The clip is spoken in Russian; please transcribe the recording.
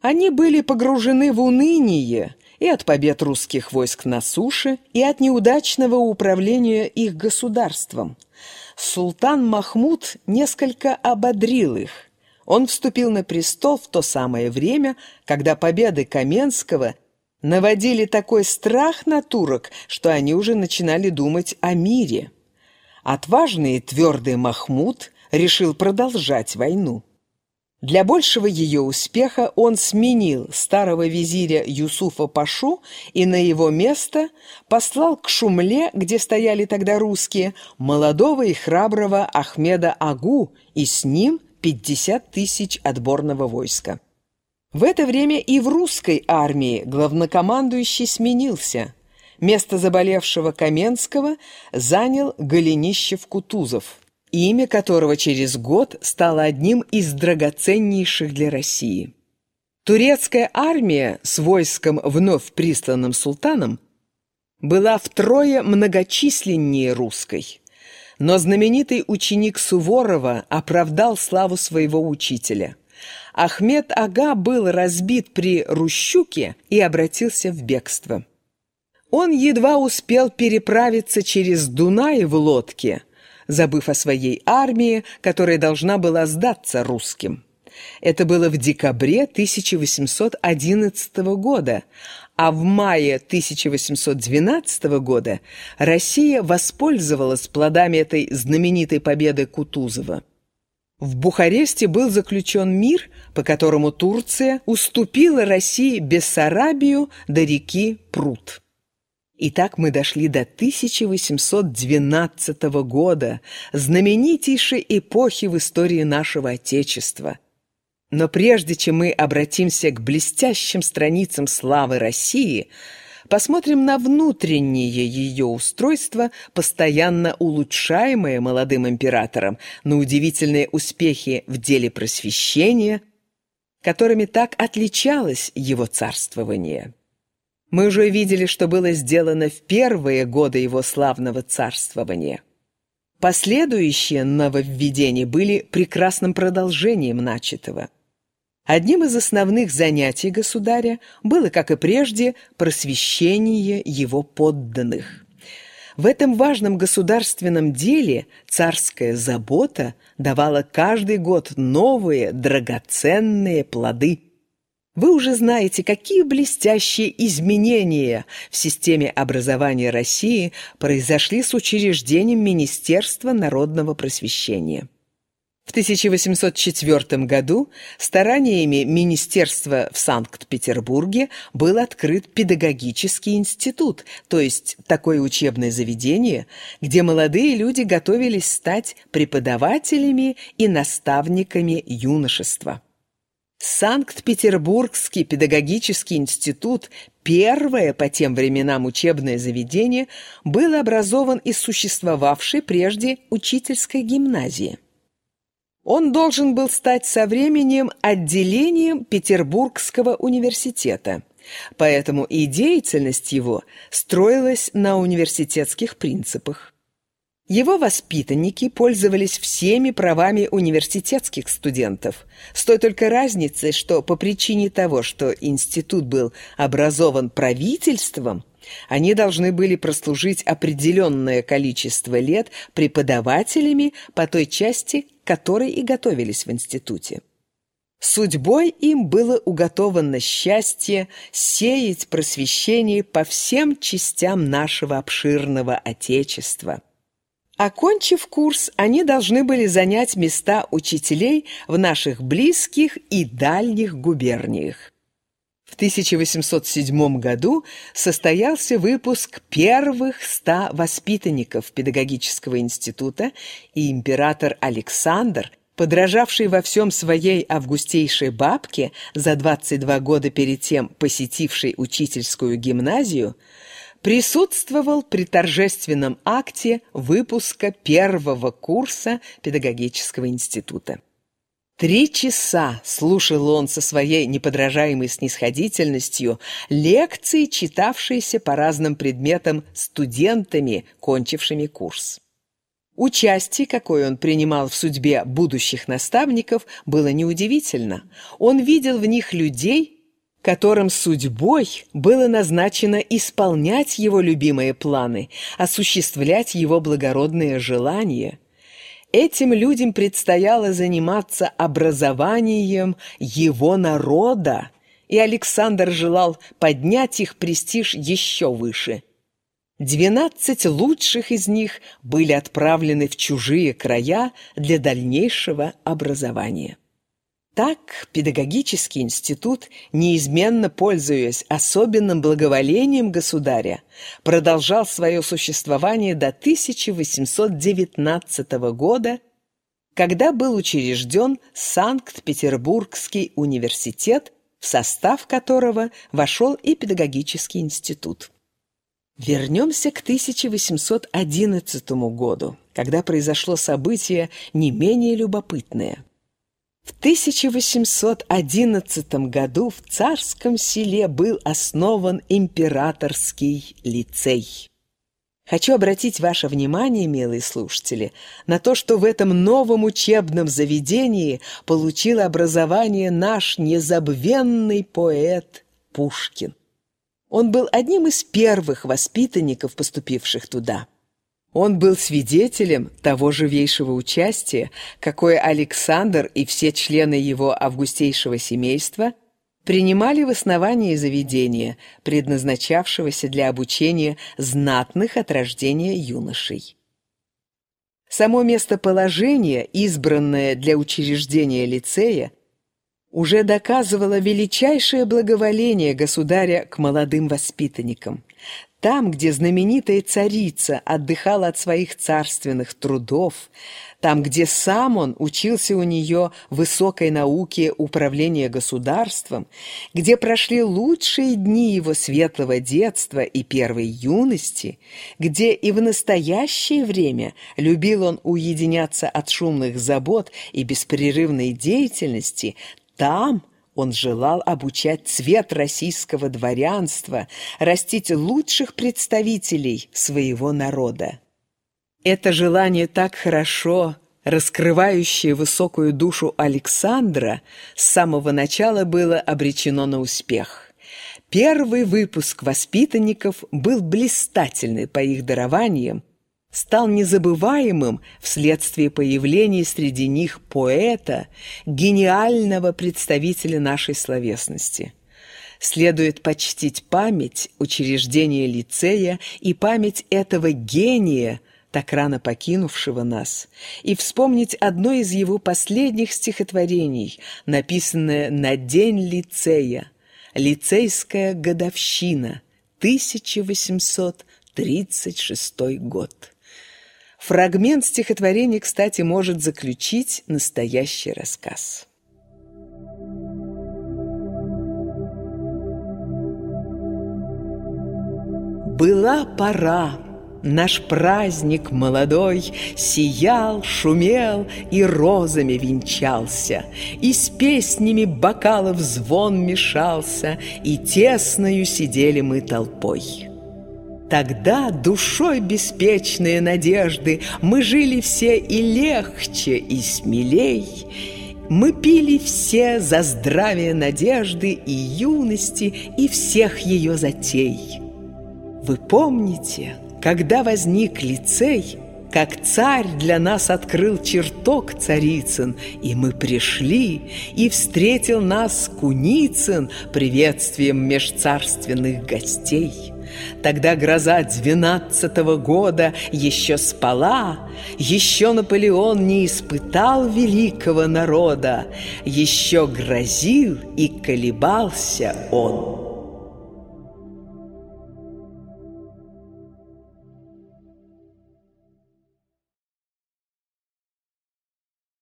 Они были погружены в уныние и от побед русских войск на суше, и от неудачного управления их государством. Султан Махмуд несколько ободрил их. Он вступил на престол в то самое время, когда победы Каменского наводили такой страх на турок, что они уже начинали думать о мире. Отважный и твердый Махмуд решил продолжать войну. Для большего ее успеха он сменил старого визиря Юсуфа Пашу и на его место послал к Шумле, где стояли тогда русские, молодого и храброго Ахмеда Агу и с ним 50 тысяч отборного войска. В это время и в русской армии главнокомандующий сменился. Место заболевшего Каменского занял Голенищев-Кутузов имя которого через год стало одним из драгоценнейших для России. Турецкая армия с войском, вновь присланным султаном, была втрое многочисленнее русской. Но знаменитый ученик Суворова оправдал славу своего учителя. Ахмед Ага был разбит при Рущуке и обратился в бегство. Он едва успел переправиться через Дунай в лодке – забыв о своей армии, которая должна была сдаться русским. Это было в декабре 1811 года, а в мае 1812 года Россия воспользовалась плодами этой знаменитой победы Кутузова. В Бухаресте был заключен мир, по которому Турция уступила России Бессарабию до реки Прут. И так мы дошли до 1812 года, знаменитейшей эпохи в истории нашего Отечества. Но прежде чем мы обратимся к блестящим страницам славы России, посмотрим на внутреннее ее устройство, постоянно улучшаемое молодым императором, на удивительные успехи в деле просвещения, которыми так отличалось его царствование. Мы уже видели, что было сделано в первые годы его славного царствования. Последующие нововведения были прекрасным продолжением начатого. Одним из основных занятий государя было, как и прежде, просвещение его подданных. В этом важном государственном деле царская забота давала каждый год новые драгоценные плоды – вы уже знаете, какие блестящие изменения в системе образования России произошли с учреждением Министерства народного просвещения. В 1804 году стараниями Министерства в Санкт-Петербурге был открыт педагогический институт, то есть такое учебное заведение, где молодые люди готовились стать преподавателями и наставниками юношества. Санкт-Петербургский педагогический институт, первое по тем временам учебное заведение, был образован из существовавшей прежде учительской гимназии. Он должен был стать со временем отделением Петербургского университета, поэтому и деятельность его строилась на университетских принципах. Его воспитанники пользовались всеми правами университетских студентов, с той только разницей, что по причине того, что институт был образован правительством, они должны были прослужить определенное количество лет преподавателями по той части, которой и готовились в институте. Судьбой им было уготовано счастье сеять просвещение по всем частям нашего обширного Отечества – Окончив курс, они должны были занять места учителей в наших близких и дальних губерниях. В 1807 году состоялся выпуск первых ста воспитанников педагогического института, и император Александр, подражавший во всем своей августейшей бабке, за 22 года перед тем посетившей учительскую гимназию, присутствовал при торжественном акте выпуска первого курса педагогического института. Три часа слушал он со своей неподражаемой снисходительностью лекции, читавшиеся по разным предметам студентами, кончившими курс. Участие, какое он принимал в судьбе будущих наставников, было неудивительно. Он видел в них людей, которым судьбой было назначено исполнять его любимые планы, осуществлять его благородные желания. Этим людям предстояло заниматься образованием его народа, и Александр желал поднять их престиж еще выше – Двенадцать лучших из них были отправлены в чужие края для дальнейшего образования. Так педагогический институт, неизменно пользуясь особенным благоволением государя, продолжал свое существование до 1819 года, когда был учрежден Санкт-Петербургский университет, в состав которого вошел и педагогический институт. Вернемся к 1811 году, когда произошло событие не менее любопытное. В 1811 году в царском селе был основан императорский лицей. Хочу обратить ваше внимание, милые слушатели, на то, что в этом новом учебном заведении получил образование наш незабвенный поэт Пушкин. Он был одним из первых воспитанников, поступивших туда. Он был свидетелем того живейшего участия, какое Александр и все члены его августейшего семейства принимали в основании заведения, предназначавшегося для обучения знатных от рождения юношей. Само местоположение, избранное для учреждения лицея, уже доказывала величайшее благоволение государя к молодым воспитанникам. Там, где знаменитая царица отдыхала от своих царственных трудов, там, где сам он учился у нее высокой науке управления государством, где прошли лучшие дни его светлого детства и первой юности, где и в настоящее время любил он уединяться от шумных забот и беспрерывной деятельности, там он желал обучать цвет российского дворянства, растить лучших представителей своего народа. Это желание так хорошо, раскрывающее высокую душу Александра, с самого начала было обречено на успех. Первый выпуск воспитанников был блистательный по их дарованиям, стал незабываемым вследствие появления среди них поэта, гениального представителя нашей словесности. Следует почтить память учреждения лицея и память этого гения, так рано покинувшего нас, и вспомнить одно из его последних стихотворений, написанное на День лицея, «Лицейская годовщина», 1836 год. Фрагмент стихотворения, кстати, может заключить настоящий рассказ. Была пора, Наш праздник молодой Сиял, шумел и розами венчался, И с песнями бокалов звон мешался, И тесною сидели мы толпой. Тогда душой беспечные надежды Мы жили все и легче, и смелей. Мы пили все за здравие надежды И юности, и всех ее затей. Вы помните, когда возник лицей, как царь для нас открыл чертог царицын, И мы пришли, и встретил нас Куницын Приветствием межцарственных гостей. Тогда гроза двенадцатого года еще спала, Еще Наполеон не испытал великого народа, Еще грозил и колебался он.